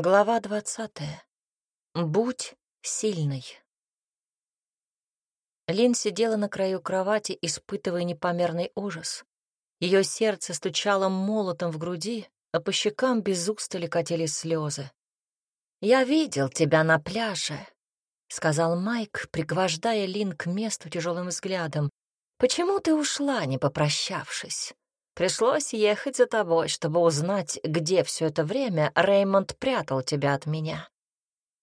Глава двадцатая. Будь сильной. Лин сидела на краю кровати, испытывая непомерный ужас. Ее сердце стучало молотом в груди, а по щекам без устали катились слезы. «Я видел тебя на пляже», — сказал Майк, пригвождая Лин к месту тяжелым взглядом. «Почему ты ушла, не попрощавшись?» Пришлось ехать за тобой, чтобы узнать, где все это время Реймонд прятал тебя от меня.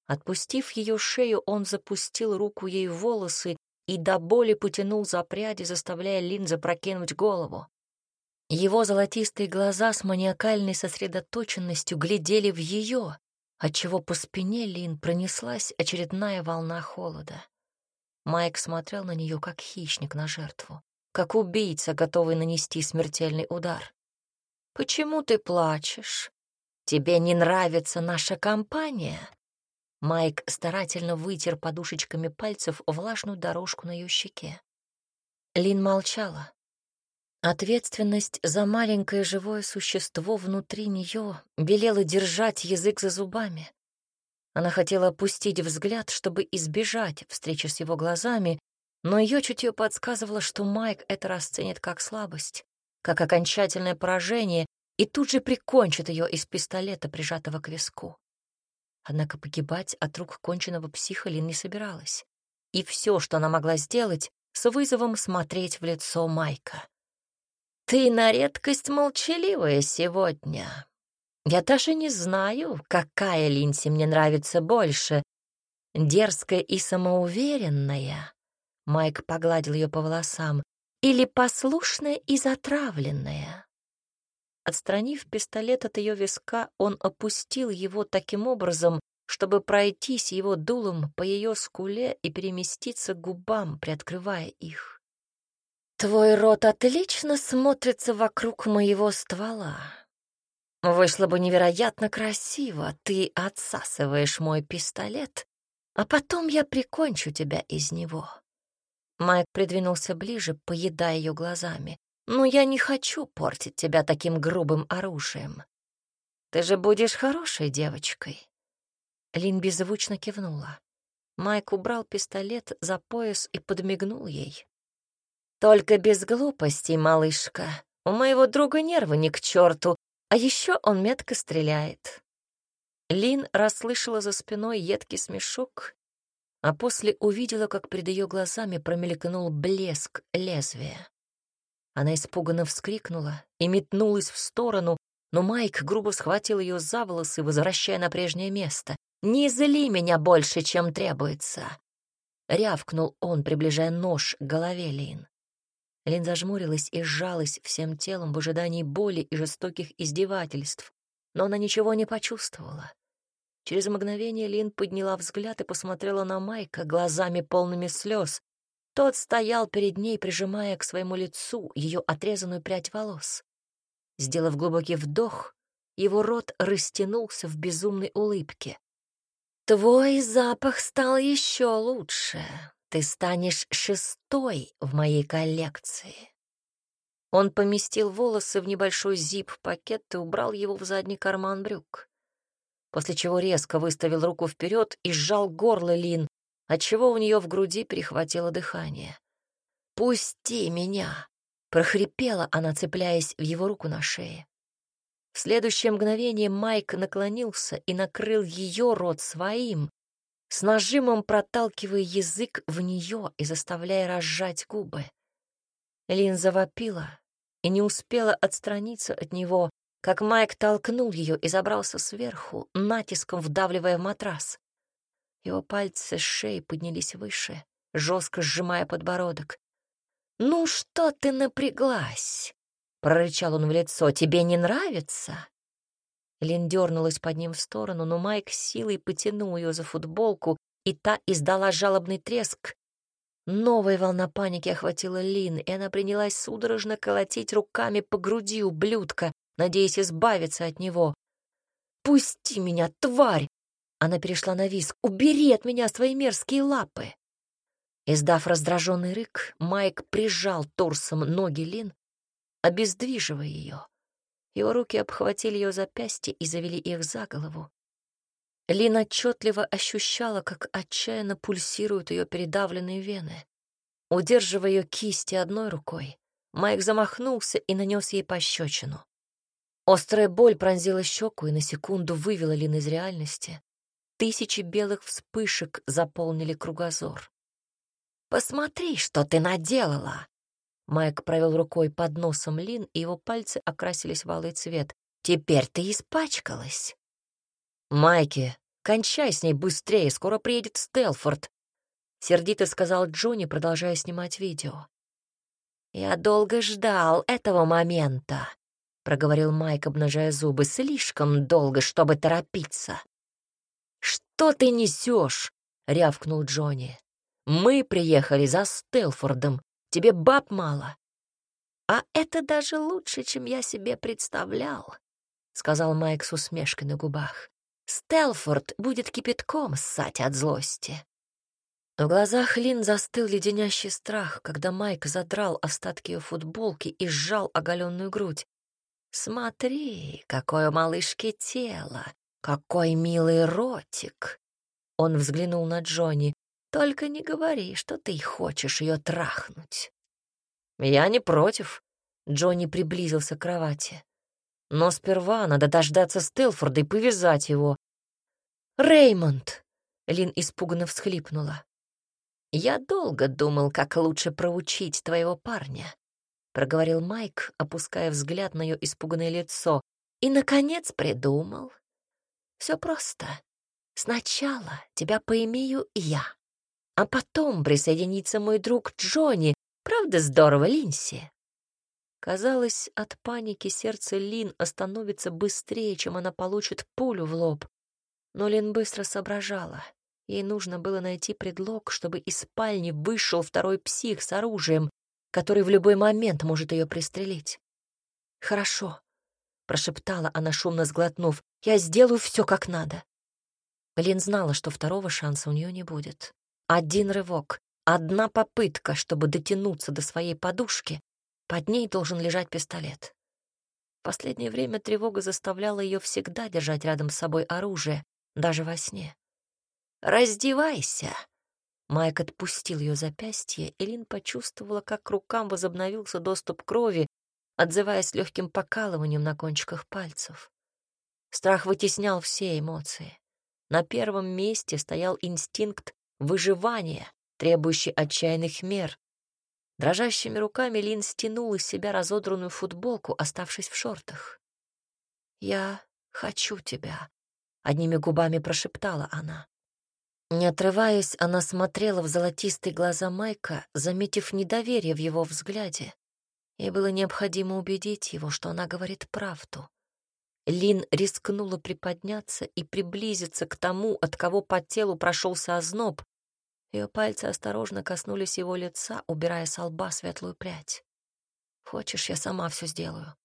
Отпустив ее шею, он запустил руку ей в волосы и до боли потянул за пряди, заставляя Лин запрокинуть голову. Его золотистые глаза с маниакальной сосредоточенностью глядели в ее, отчего по спине Лин пронеслась очередная волна холода. Майк смотрел на нее, как хищник на жертву как убийца, готовый нанести смертельный удар. «Почему ты плачешь? Тебе не нравится наша компания?» Майк старательно вытер подушечками пальцев влажную дорожку на ее щеке. Лин молчала. Ответственность за маленькое живое существо внутри нее велела держать язык за зубами. Она хотела опустить взгляд, чтобы избежать встречи с его глазами, но ее чутье подсказывало, что Майк это расценит как слабость, как окончательное поражение и тут же прикончит ее из пистолета, прижатого к виску. Однако погибать от рук конченного психа Лин не собиралась. И все, что она могла сделать, с вызовом смотреть в лицо Майка. «Ты на редкость молчаливая сегодня. Я даже не знаю, какая Линси мне нравится больше, дерзкая и самоуверенная Майк погладил ее по волосам. «Или послушная и затравленная?» Отстранив пистолет от ее виска, он опустил его таким образом, чтобы пройтись его дулом по ее скуле и переместиться к губам, приоткрывая их. «Твой рот отлично смотрится вокруг моего ствола. Вышло бы невероятно красиво. Ты отсасываешь мой пистолет, а потом я прикончу тебя из него. Майк придвинулся ближе, поедая ее глазами. «Но я не хочу портить тебя таким грубым оружием. Ты же будешь хорошей девочкой». Лин беззвучно кивнула. Майк убрал пистолет за пояс и подмигнул ей. «Только без глупостей, малышка. У моего друга нервы не к черту, а еще он метко стреляет». Лин расслышала за спиной едкий смешок а после увидела, как перед ее глазами промелькнул блеск лезвия. Она испуганно вскрикнула и метнулась в сторону, но Майк грубо схватил ее за волосы, возвращая на прежнее место. «Не зли меня больше, чем требуется!» Рявкнул он, приближая нож к голове Лин. Лин зажмурилась и сжалась всем телом в ожидании боли и жестоких издевательств, но она ничего не почувствовала. Через мгновение Лин подняла взгляд и посмотрела на Майка глазами полными слез. Тот стоял перед ней, прижимая к своему лицу ее отрезанную прядь волос. Сделав глубокий вдох, его рот растянулся в безумной улыбке. «Твой запах стал еще лучше. Ты станешь шестой в моей коллекции». Он поместил волосы в небольшой зип-пакет и убрал его в задний карман брюк после чего резко выставил руку вперед и сжал горло Лин, отчего у нее в груди перехватило дыхание. «Пусти меня!» — прохрипела она, цепляясь в его руку на шее. В следующее мгновение Майк наклонился и накрыл ее рот своим, с нажимом проталкивая язык в нее и заставляя разжать губы. Лин завопила и не успела отстраниться от него, как Майк толкнул ее и забрался сверху, натиском вдавливая в матрас. Его пальцы с шеи поднялись выше, жестко сжимая подбородок. «Ну что ты напряглась?» — прорычал он в лицо. «Тебе не нравится?» Лин дернулась под ним в сторону, но Майк силой потянул ее за футболку, и та издала жалобный треск. Новая волна паники охватила Лин, и она принялась судорожно колотить руками по груди ублюдка, надеясь избавиться от него. «Пусти меня, тварь!» Она перешла на визг. «Убери от меня свои мерзкие лапы!» Издав раздраженный рык, Майк прижал торсом ноги Лин, обездвиживая ее. Его руки обхватили ее запястье и завели их за голову. Лин отчетливо ощущала, как отчаянно пульсируют ее передавленные вены. Удерживая ее кисти одной рукой, Майк замахнулся и нанес ей пощечину. Острая боль пронзила щеку и на секунду вывела Лин из реальности. Тысячи белых вспышек заполнили кругозор. «Посмотри, что ты наделала!» Майк провел рукой под носом Лин, и его пальцы окрасились в алый цвет. «Теперь ты испачкалась!» «Майки, кончай с ней быстрее, скоро приедет Стелфорд!» Сердито сказал Джонни, продолжая снимать видео. «Я долго ждал этого момента», — проговорил Майк, обнажая зубы, — «слишком долго, чтобы торопиться». «Что ты несешь?» — рявкнул Джонни. «Мы приехали за Стелфордом. Тебе баб мало». «А это даже лучше, чем я себе представлял», — сказал Майк с усмешкой на губах. «Стелфорд будет кипятком ссать от злости». В глазах Лин застыл леденящий страх, когда Майк задрал остатки ее футболки и сжал оголенную грудь. «Смотри, какое малышке тело! Какой милый ротик!» Он взглянул на Джонни. «Только не говори, что ты хочешь ее трахнуть». «Я не против». Джонни приблизился к кровати. «Но сперва надо дождаться Стелфорда и повязать его». «Реймонд!» — Лин испуганно всхлипнула. «Я долго думал, как лучше проучить твоего парня», — проговорил Майк, опуская взгляд на ее испуганное лицо. «И, наконец, придумал. Все просто. Сначала тебя поимею я, а потом присоединится мой друг Джонни. Правда здорово, Линси?» Казалось, от паники сердце Лин остановится быстрее, чем она получит пулю в лоб. Но Лин быстро соображала — Ей нужно было найти предлог, чтобы из спальни вышел второй псих с оружием, который в любой момент может ее пристрелить. «Хорошо», — прошептала она, шумно сглотнув, — «я сделаю все как надо». Лин знала, что второго шанса у нее не будет. Один рывок, одна попытка, чтобы дотянуться до своей подушки, под ней должен лежать пистолет. В последнее время тревога заставляла ее всегда держать рядом с собой оружие, даже во сне. «Раздевайся!» Майк отпустил ее запястье, и Лин почувствовала, как к рукам возобновился доступ крови, отзываясь легким покалыванием на кончиках пальцев. Страх вытеснял все эмоции. На первом месте стоял инстинкт выживания, требующий отчаянных мер. Дрожащими руками Лин стянул из себя разодранную футболку, оставшись в шортах. «Я хочу тебя», — одними губами прошептала она. Не отрываясь, она смотрела в золотистые глаза Майка, заметив недоверие в его взгляде. Ей было необходимо убедить его, что она говорит правду. Лин рискнула приподняться и приблизиться к тому, от кого по телу прошелся озноб. Ее пальцы осторожно коснулись его лица, убирая с лба светлую прядь. «Хочешь, я сама все сделаю?»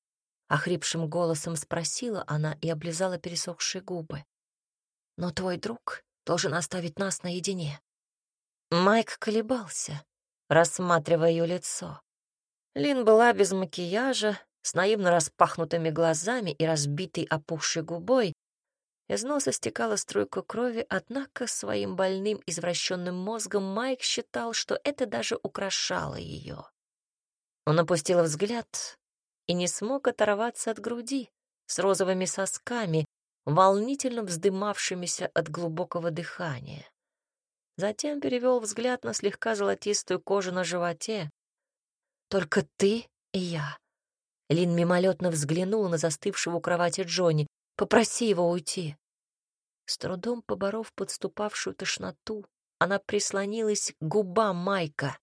Охрипшим голосом спросила она и облизала пересохшие губы. «Но твой друг должен оставить нас наедине. Майк колебался, рассматривая ее лицо. Лин была без макияжа, с наивно распахнутыми глазами и разбитой опухшей губой. Из носа стекала струйка крови, однако своим больным извращенным мозгом Майк считал, что это даже украшало ее. Он опустил взгляд и не смог оторваться от груди с розовыми сосками, волнительно вздымавшимися от глубокого дыхания. Затем перевел взгляд на слегка золотистую кожу на животе. «Только ты и я». Лин мимолетно взглянула на застывшего у кровати Джонни. «Попроси его уйти». С трудом поборов подступавшую тошноту, она прислонилась к губам Майка.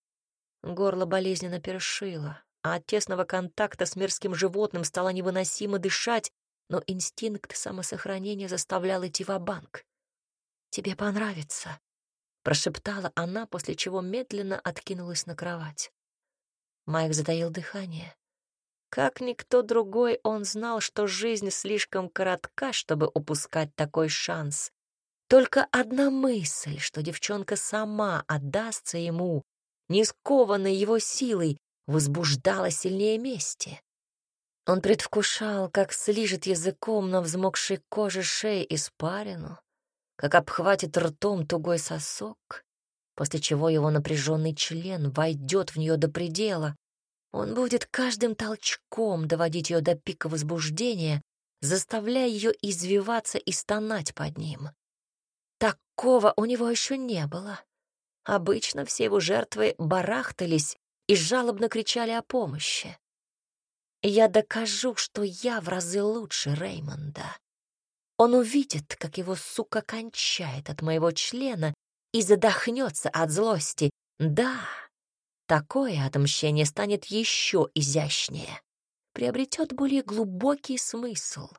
Горло болезненно першило, а от тесного контакта с мерзким животным стало невыносимо дышать, но инстинкт самосохранения заставлял идти в банк «Тебе понравится», — прошептала она, после чего медленно откинулась на кровать. Майк затаил дыхание. Как никто другой, он знал, что жизнь слишком коротка, чтобы упускать такой шанс. Только одна мысль, что девчонка сама отдастся ему, не скованной его силой, возбуждала сильнее мести. Он предвкушал, как слижет языком на взмокшей коже шеи испарину, как обхватит ртом тугой сосок, после чего его напряженный член войдет в нее до предела. Он будет каждым толчком доводить ее до пика возбуждения, заставляя ее извиваться и стонать под ним. Такого у него еще не было. Обычно все его жертвы барахтались и жалобно кричали о помощи. Я докажу, что я в разы лучше Реймонда. Он увидит, как его сука кончает от моего члена и задохнется от злости. Да, такое отмщение станет еще изящнее, приобретет более глубокий смысл.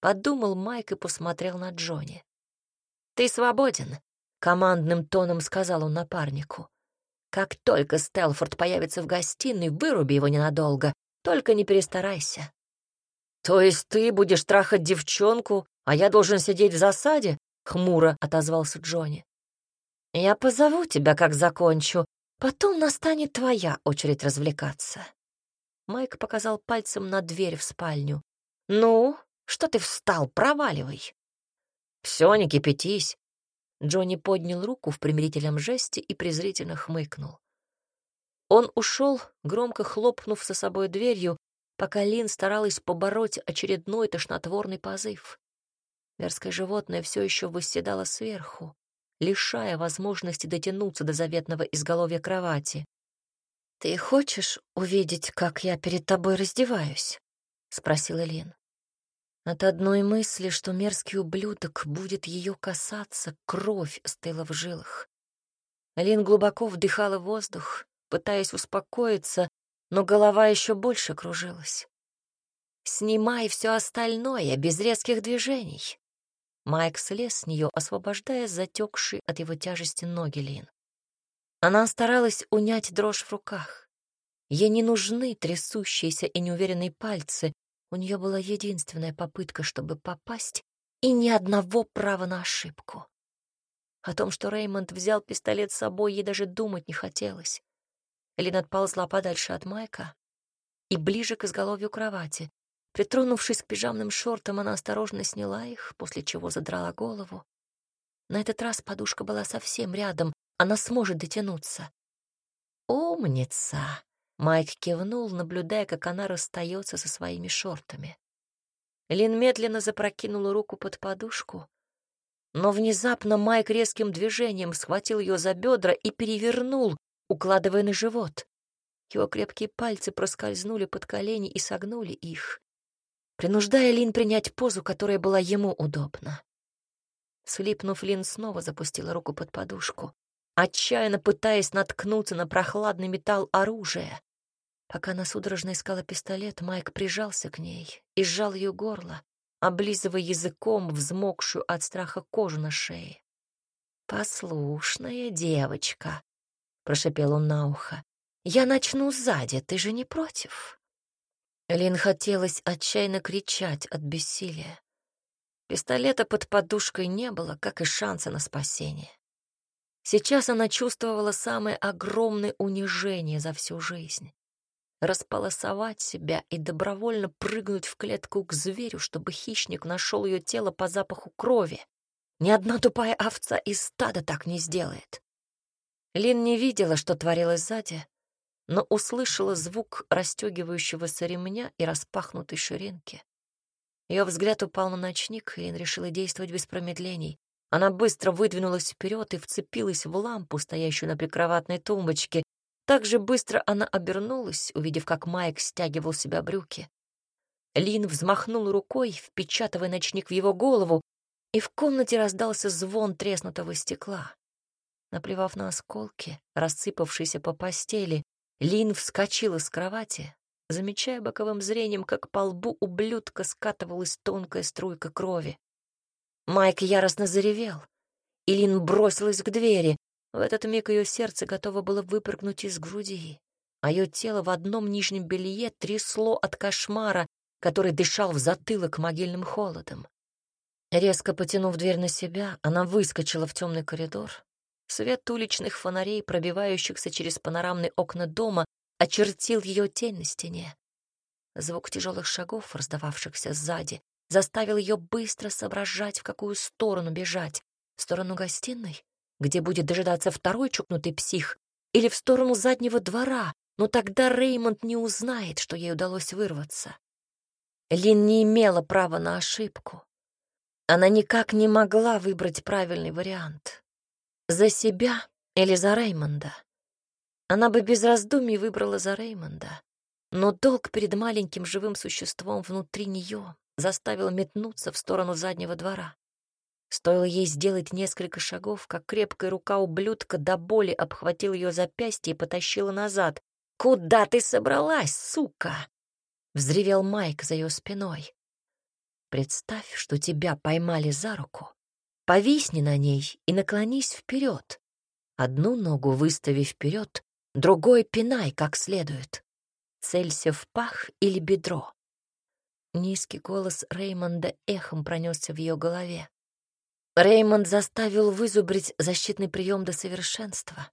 Подумал Майк и посмотрел на Джонни. «Ты свободен», — командным тоном сказал он напарнику. «Как только Стелфорд появится в гостиной, выруби его ненадолго, только не перестарайся». «То есть ты будешь трахать девчонку, а я должен сидеть в засаде?» — хмуро отозвался Джонни. «Я позову тебя, как закончу. Потом настанет твоя очередь развлекаться». Майк показал пальцем на дверь в спальню. «Ну, что ты встал? Проваливай!» «Все, не кипятись!» Джонни поднял руку в примирительном жесте и презрительно хмыкнул. Он ушел, громко хлопнув за собой дверью, пока Лин старалась побороть очередной тошнотворный позыв. Мерзкое животное все еще восседало сверху, лишая возможности дотянуться до заветного изголовья кровати. «Ты хочешь увидеть, как я перед тобой раздеваюсь?» — спросила Лин. От одной мысли, что мерзкий ублюдок будет ее касаться, кровь стыла в жилах. Лин глубоко вдыхала воздух, пытаясь успокоиться, но голова еще больше кружилась. «Снимай все остальное, без резких движений». Майк слез с нее, освобождая затекшие от его тяжести ноги Лин. Она старалась унять дрожь в руках. Ей не нужны трясущиеся и неуверенные пальцы, у нее была единственная попытка, чтобы попасть, и ни одного права на ошибку. О том, что Реймонд взял пистолет с собой, ей даже думать не хотелось. Элин отползла подальше от Майка и ближе к изголовью кровати. Притронувшись к пижамным шортам, она осторожно сняла их, после чего задрала голову. На этот раз подушка была совсем рядом, она сможет дотянуться. «Умница!» Майк кивнул, наблюдая, как она расстается со своими шортами. Лин медленно запрокинула руку под подушку, но внезапно Майк резким движением схватил ее за бедра и перевернул, укладывая на живот. Его крепкие пальцы проскользнули под колени и согнули их, принуждая Лин принять позу, которая была ему удобна. Слипнув, Лин снова запустила руку под подушку, отчаянно пытаясь наткнуться на прохладный металл оружия. Пока она судорожно искала пистолет, Майк прижался к ней и сжал ее горло, облизывая языком взмокшую от страха кожу на шее. «Послушная девочка», — прошепел он на ухо, — «я начну сзади, ты же не против?» Лин хотелось отчаянно кричать от бессилия. Пистолета под подушкой не было, как и шанса на спасение. Сейчас она чувствовала самое огромное унижение за всю жизнь располосовать себя и добровольно прыгнуть в клетку к зверю, чтобы хищник нашел ее тело по запаху крови. Ни одна тупая овца из стада так не сделает. Лин не видела, что творилось сзади, но услышала звук расстегивающегося ремня и распахнутой ширинки. Ее взгляд упал на ночник, и Лин решила действовать без промедлений. Она быстро выдвинулась вперед и вцепилась в лампу, стоящую на прикроватной тумбочке, так же быстро она обернулась, увидев, как Майк стягивал себя брюки. Лин взмахнул рукой, впечатывая ночник в его голову, и в комнате раздался звон треснутого стекла. Наплевав на осколки, рассыпавшиеся по постели, Лин вскочила с кровати, замечая боковым зрением, как по лбу ублюдка скатывалась тонкая струйка крови. Майк яростно заревел, и Лин бросилась к двери, в этот миг ее сердце готово было выпрыгнуть из груди, а ее тело в одном нижнем белье трясло от кошмара, который дышал в затылок могильным холодом. Резко потянув дверь на себя, она выскочила в темный коридор. Свет уличных фонарей, пробивающихся через панорамные окна дома, очертил ее тень на стене. Звук тяжелых шагов, раздававшихся сзади, заставил ее быстро соображать, в какую сторону бежать. В сторону гостиной, где будет дожидаться второй чукнутый псих, или в сторону заднего двора, но тогда Реймонд не узнает, что ей удалось вырваться. Лин не имела права на ошибку. Она никак не могла выбрать правильный вариант. За себя или за Реймонда. Она бы без раздумий выбрала за Реймонда. Но долг перед маленьким живым существом внутри нее заставил метнуться в сторону заднего двора. Стоило ей сделать несколько шагов, как крепкая рука ублюдка до боли обхватила ее запястье и потащила назад. «Куда ты собралась, сука?» — взревел Майк за ее спиной. «Представь, что тебя поймали за руку. Повисни на ней и наклонись вперед. Одну ногу выстави вперед, другой пинай как следует. Целься в пах или бедро». Низкий голос Реймонда эхом пронесся в ее голове. Реймонд заставил вызубрить защитный прием до совершенства.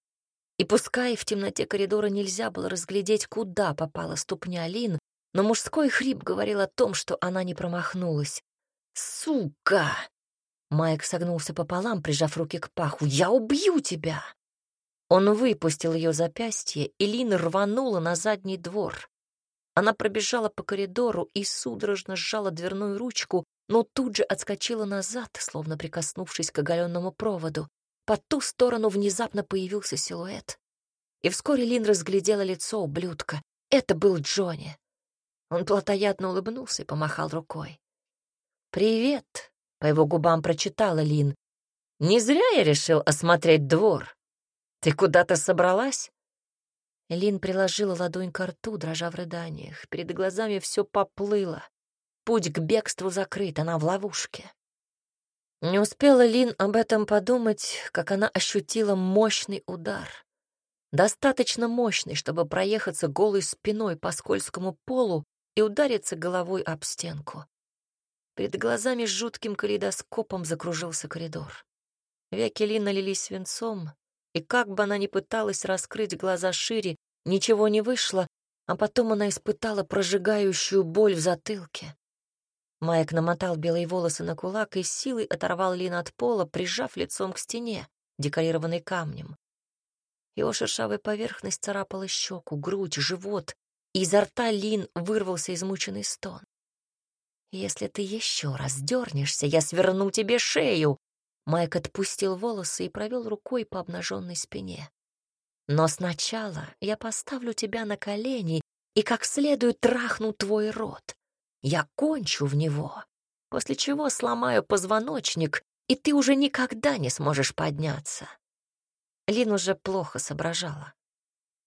И пускай в темноте коридора нельзя было разглядеть, куда попала ступня Лин, но мужской хрип говорил о том, что она не промахнулась. «Сука!» Майк согнулся пополам, прижав руки к паху. «Я убью тебя!» Он выпустил ее запястье, и Лин рванула на задний двор. Она пробежала по коридору и судорожно сжала дверную ручку, но тут же отскочила назад, словно прикоснувшись к оголенному проводу. По ту сторону внезапно появился силуэт. И вскоре Лин разглядела лицо ублюдка. Это был Джонни. Он плотоядно улыбнулся и помахал рукой. «Привет!» — по его губам прочитала Лин. «Не зря я решил осмотреть двор. Ты куда-то собралась?» Лин приложила ладонь к рту, дрожа в рыданиях. Перед глазами все поплыло. Путь к бегству закрыт, она в ловушке. Не успела Лин об этом подумать, как она ощутила мощный удар. Достаточно мощный, чтобы проехаться голой спиной по скользкому полу и удариться головой об стенку. Перед глазами с жутким калейдоскопом закружился коридор. Веки Лин налились свинцом, и как бы она ни пыталась раскрыть глаза шире, ничего не вышло, а потом она испытала прожигающую боль в затылке. Майк намотал белые волосы на кулак и силой оторвал Лин от пола, прижав лицом к стене, декорированной камнем. Его шершавая поверхность царапала щеку, грудь, живот, и изо рта Лин вырвался измученный стон. «Если ты еще раз дернешься, я сверну тебе шею!» Майк отпустил волосы и провел рукой по обнаженной спине. «Но сначала я поставлю тебя на колени и как следует трахну твой рот. Я кончу в него, после чего сломаю позвоночник, и ты уже никогда не сможешь подняться. Лин уже плохо соображала.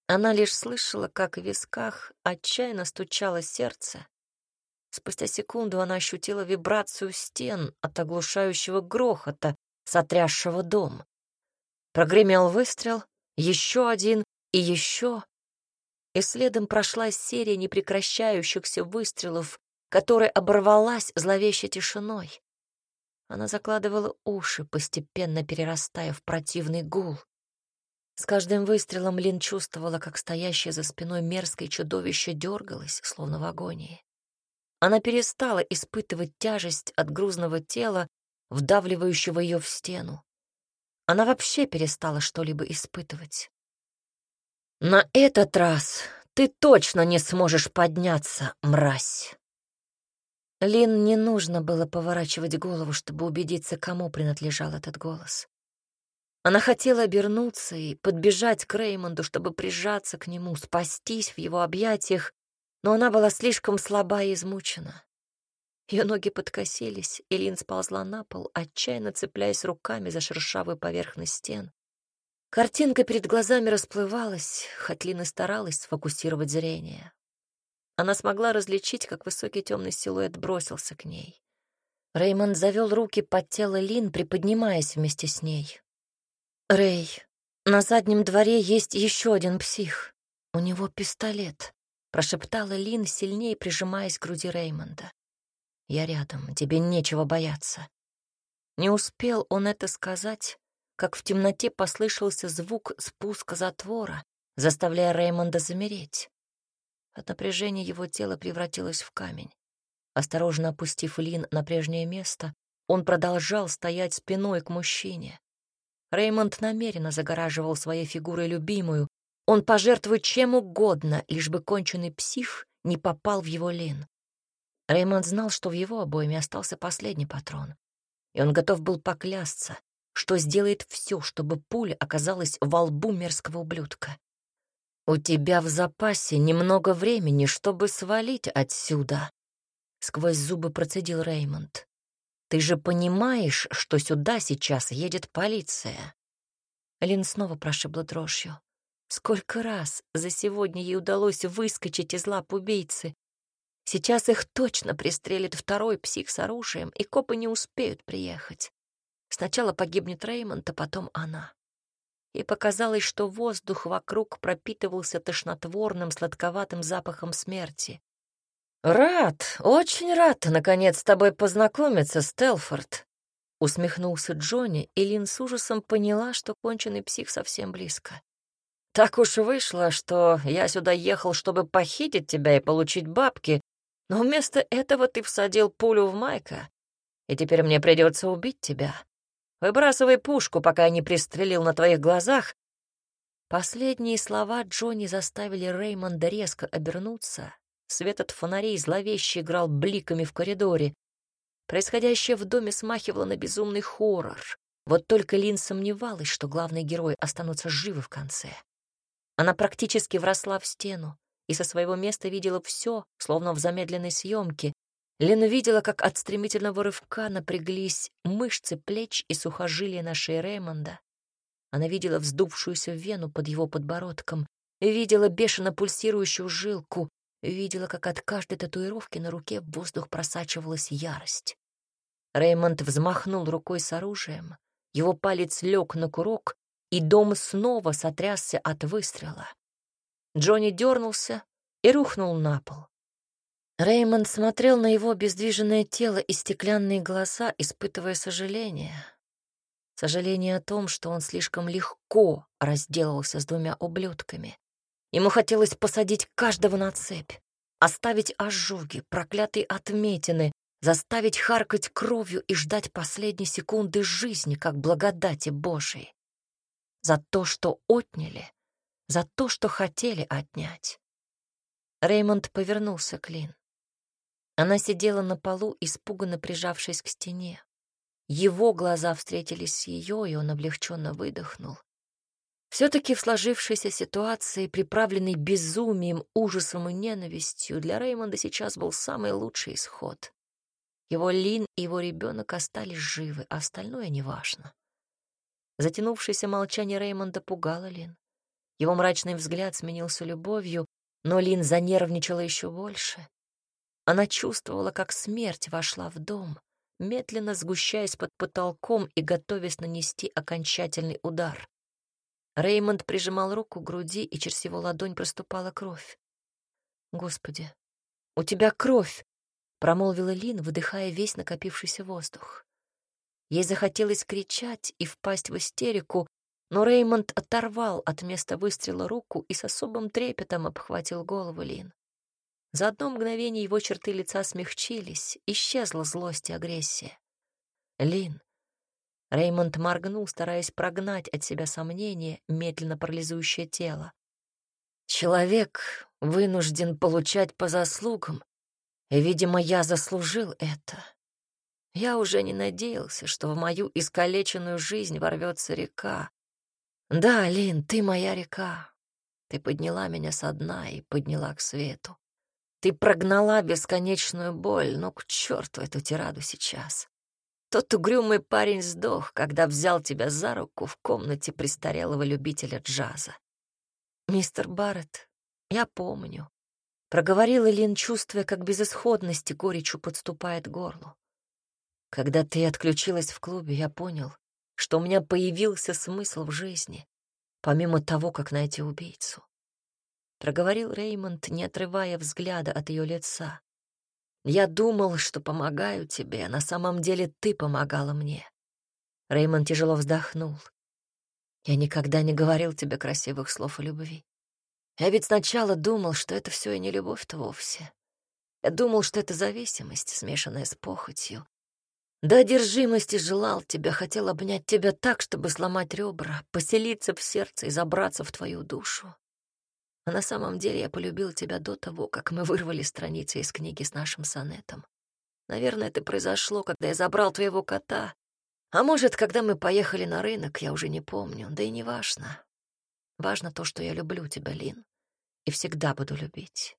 Она лишь слышала, как в висках отчаянно стучало сердце. Спустя секунду она ощутила вибрацию стен от оглушающего грохота, сотрясшего дом. Прогремел выстрел, еще один и еще. И следом прошла серия непрекращающихся выстрелов, которая оборвалась зловещей тишиной. Она закладывала уши, постепенно перерастая в противный гул. С каждым выстрелом Лин чувствовала, как стоящее за спиной мерзкое чудовище дергалось, словно в агонии. Она перестала испытывать тяжесть от грузного тела, вдавливающего ее в стену. Она вообще перестала что-либо испытывать. «На этот раз ты точно не сможешь подняться, мразь!» Лин не нужно было поворачивать голову, чтобы убедиться, кому принадлежал этот голос. Она хотела обернуться и подбежать к Реймонду, чтобы прижаться к нему, спастись в его объятиях, но она была слишком слаба и измучена. Ее ноги подкосились, и Лин сползла на пол, отчаянно цепляясь руками за шершавую поверхность стен. Картинка перед глазами расплывалась, хоть и старалась сфокусировать зрение. Она смогла различить, как высокий темный силуэт бросился к ней. Реймонд завел руки под тело Лин, приподнимаясь вместе с ней. «Рэй, на заднем дворе есть еще один псих. У него пистолет», — прошептала Лин, сильнее прижимаясь к груди Реймонда. «Я рядом, тебе нечего бояться». Не успел он это сказать, как в темноте послышался звук спуска затвора, заставляя Реймонда замереть. От напряжения его тело превратилось в камень. Осторожно опустив Лин на прежнее место, он продолжал стоять спиной к мужчине. Реймонд намеренно загораживал своей фигурой любимую. Он пожертвует чем угодно, лишь бы конченый псих не попал в его лин. Реймонд знал, что в его обойме остался последний патрон, и он готов был поклясться, что сделает все, чтобы пуля оказалась во лбу мерзкого ублюдка. «У тебя в запасе немного времени, чтобы свалить отсюда», — сквозь зубы процедил Реймонд. «Ты же понимаешь, что сюда сейчас едет полиция?» Лин снова прошибла дрожью. Сколько раз за сегодня ей удалось выскочить из лап убийцы. Сейчас их точно пристрелит второй псих с оружием, и копы не успеют приехать. Сначала погибнет Реймонд, а потом она. И показалось, что воздух вокруг пропитывался тошнотворным сладковатым запахом смерти. «Рад, очень рад, наконец, с тобой познакомиться, Стелфорд», — усмехнулся Джонни, и Лин с ужасом поняла, что конченый псих совсем близко. Так уж вышло, что я сюда ехал, чтобы похитить тебя и получить бабки, но вместо этого ты всадил пулю в Майка, и теперь мне придется убить тебя. Выбрасывай пушку, пока я не пристрелил на твоих глазах». Последние слова Джонни заставили Реймонда резко обернуться. Свет от фонарей зловеще играл бликами в коридоре. Происходящее в доме смахивало на безумный хоррор. Вот только Лин сомневалась, что главные герои останутся живы в конце. Она практически вросла в стену и со своего места видела все, словно в замедленной съемке. Лена видела, как от стремительного рывка напряглись мышцы плеч и сухожилия на шее Реймонда. Она видела вздувшуюся вену под его подбородком, видела бешено пульсирующую жилку, видела, как от каждой татуировки на руке в воздух просачивалась ярость. Реймонд взмахнул рукой с оружием, его палец лег на курок, и дом снова сотрясся от выстрела. Джонни дернулся и рухнул на пол. Реймонд смотрел на его бездвижное тело и стеклянные глаза, испытывая сожаление. Сожаление о том, что он слишком легко разделался с двумя ублюдками. Ему хотелось посадить каждого на цепь, оставить ожоги, проклятые отметины, заставить харкать кровью и ждать последней секунды жизни, как благодати Божией за то, что отняли, за то, что хотели отнять. Реймонд повернулся к Лин. Она сидела на полу, испуганно прижавшись к стене. Его глаза встретились с ее, и он облегченно выдохнул. Все-таки в сложившейся ситуации, приправленной безумием, ужасом и ненавистью, для Реймонда сейчас был самый лучший исход. Его Лин и его ребенок остались живы, а остальное неважно. Затянувшееся молчание Реймонда пугало Лин. Его мрачный взгляд сменился любовью, но Лин занервничала еще больше. Она чувствовала, как смерть вошла в дом, медленно сгущаясь под потолком и готовясь нанести окончательный удар. Реймонд прижимал руку к груди, и через его ладонь проступала кровь. «Господи, у тебя кровь!» — промолвила Лин, выдыхая весь накопившийся воздух. Ей захотелось кричать и впасть в истерику, но Реймонд оторвал от места выстрела руку и с особым трепетом обхватил голову Лин. За одно мгновение его черты лица смягчились, исчезла злость и агрессия. «Лин». Реймонд моргнул, стараясь прогнать от себя сомнение, медленно парализующее тело. «Человек вынужден получать по заслугам, и, видимо, я заслужил это. Я уже не надеялся, что в мою искалеченную жизнь ворвется река. Да, Лин, ты моя река. Ты подняла меня со дна и подняла к свету. Ты прогнала бесконечную боль, но к черту эту тираду сейчас. Тот угрюмый парень сдох, когда взял тебя за руку в комнате престарелого любителя джаза. Мистер Барретт, я помню. Проговорила Лин, чувствуя, как безысходность и горечью подступает к горлу. Когда ты отключилась в клубе, я понял, что у меня появился смысл в жизни, помимо того, как найти убийцу. Проговорил Реймонд, не отрывая взгляда от ее лица. Я думал, что помогаю тебе, а на самом деле ты помогала мне. Реймонд тяжело вздохнул. Я никогда не говорил тебе красивых слов о любви. Я ведь сначала думал, что это все и не любовь-то вовсе. Я думал, что это зависимость, смешанная с похотью. До одержимости желал тебя, хотел обнять тебя так, чтобы сломать ребра, поселиться в сердце и забраться в твою душу. А на самом деле я полюбил тебя до того, как мы вырвали страницы из книги с нашим сонетом. Наверное, это произошло, когда я забрал твоего кота. А может, когда мы поехали на рынок, я уже не помню, да и не важно. Важно то, что я люблю тебя, Лин, и всегда буду любить.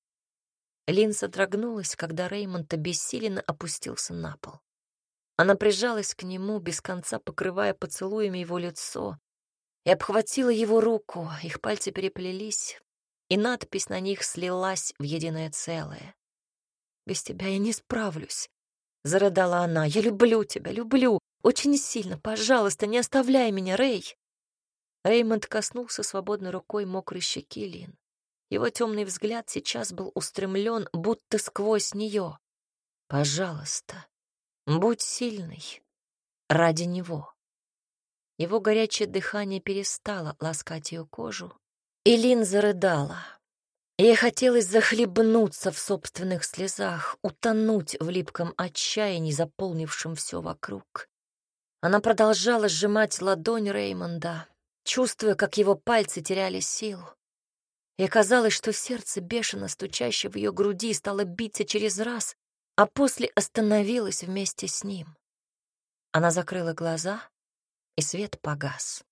Лин содрогнулась, когда Реймонд обессиленно опустился на пол. Она прижалась к нему, без конца покрывая поцелуями его лицо, и обхватила его руку, их пальцы переплелись, и надпись на них слилась в единое целое. «Без тебя я не справлюсь», — зарыдала она. «Я люблю тебя, люблю, очень сильно. Пожалуйста, не оставляй меня, Рэй». Реймонд коснулся свободной рукой мокрой щеки Лин. Его темный взгляд сейчас был устремлен, будто сквозь нее. «Пожалуйста, будь сильной ради него». Его горячее дыхание перестало ласкать ее кожу, и Лин зарыдала. Ей хотелось захлебнуться в собственных слезах, утонуть в липком отчаянии, заполнившем все вокруг. Она продолжала сжимать ладонь Реймонда, чувствуя, как его пальцы теряли силу. И казалось, что сердце, бешено стучащее в ее груди, стало биться через раз, а после остановилось вместе с ним. Она закрыла глаза, и свет погас.